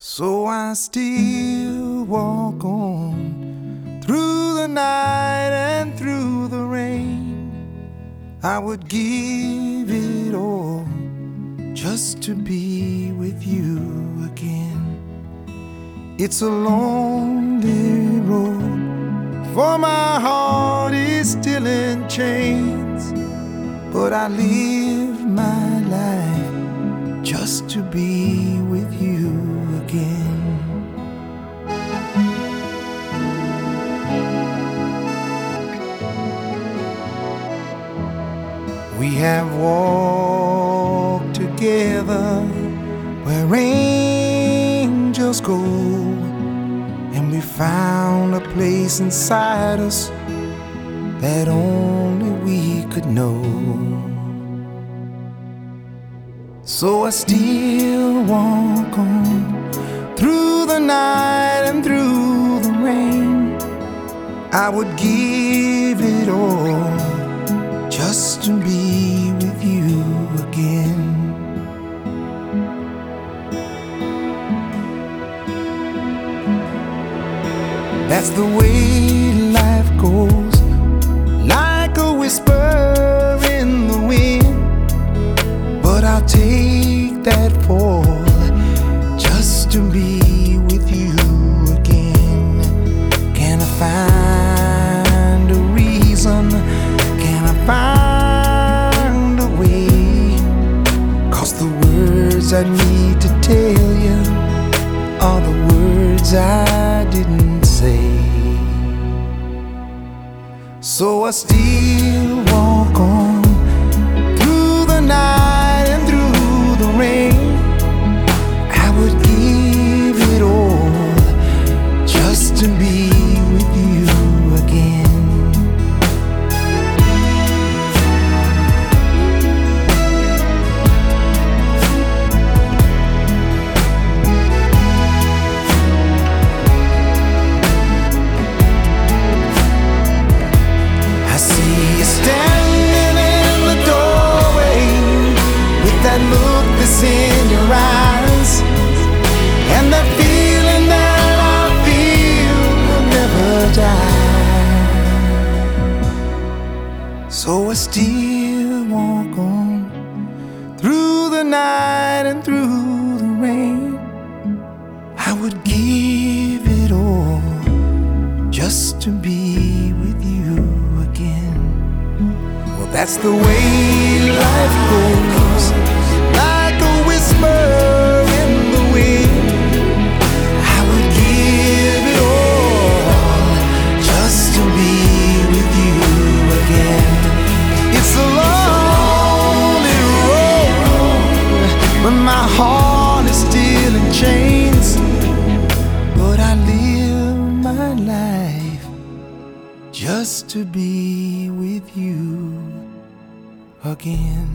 So I still walk on through the night and through the rain. I would give it all just to be with you again. It's a lonely road, for my heart is still in chains. But I live my life just to be We have walked together where angels go, and we found a place inside us that only we could know. So I still walk on through the night and through the rain. I would give That's the way life goes, like a whisper in the wind. But I'll take that fall just to be with you again. Can I find a reason? Can I find a way? Cause the words I need to tell you are the words I So I in your eyes, and that feeling that I feel will never die. So I still walk on through the night and through the rain. I would give it all just to be with you again. Well, that's the way life goes, still in chains. But I live my life just to be with you again.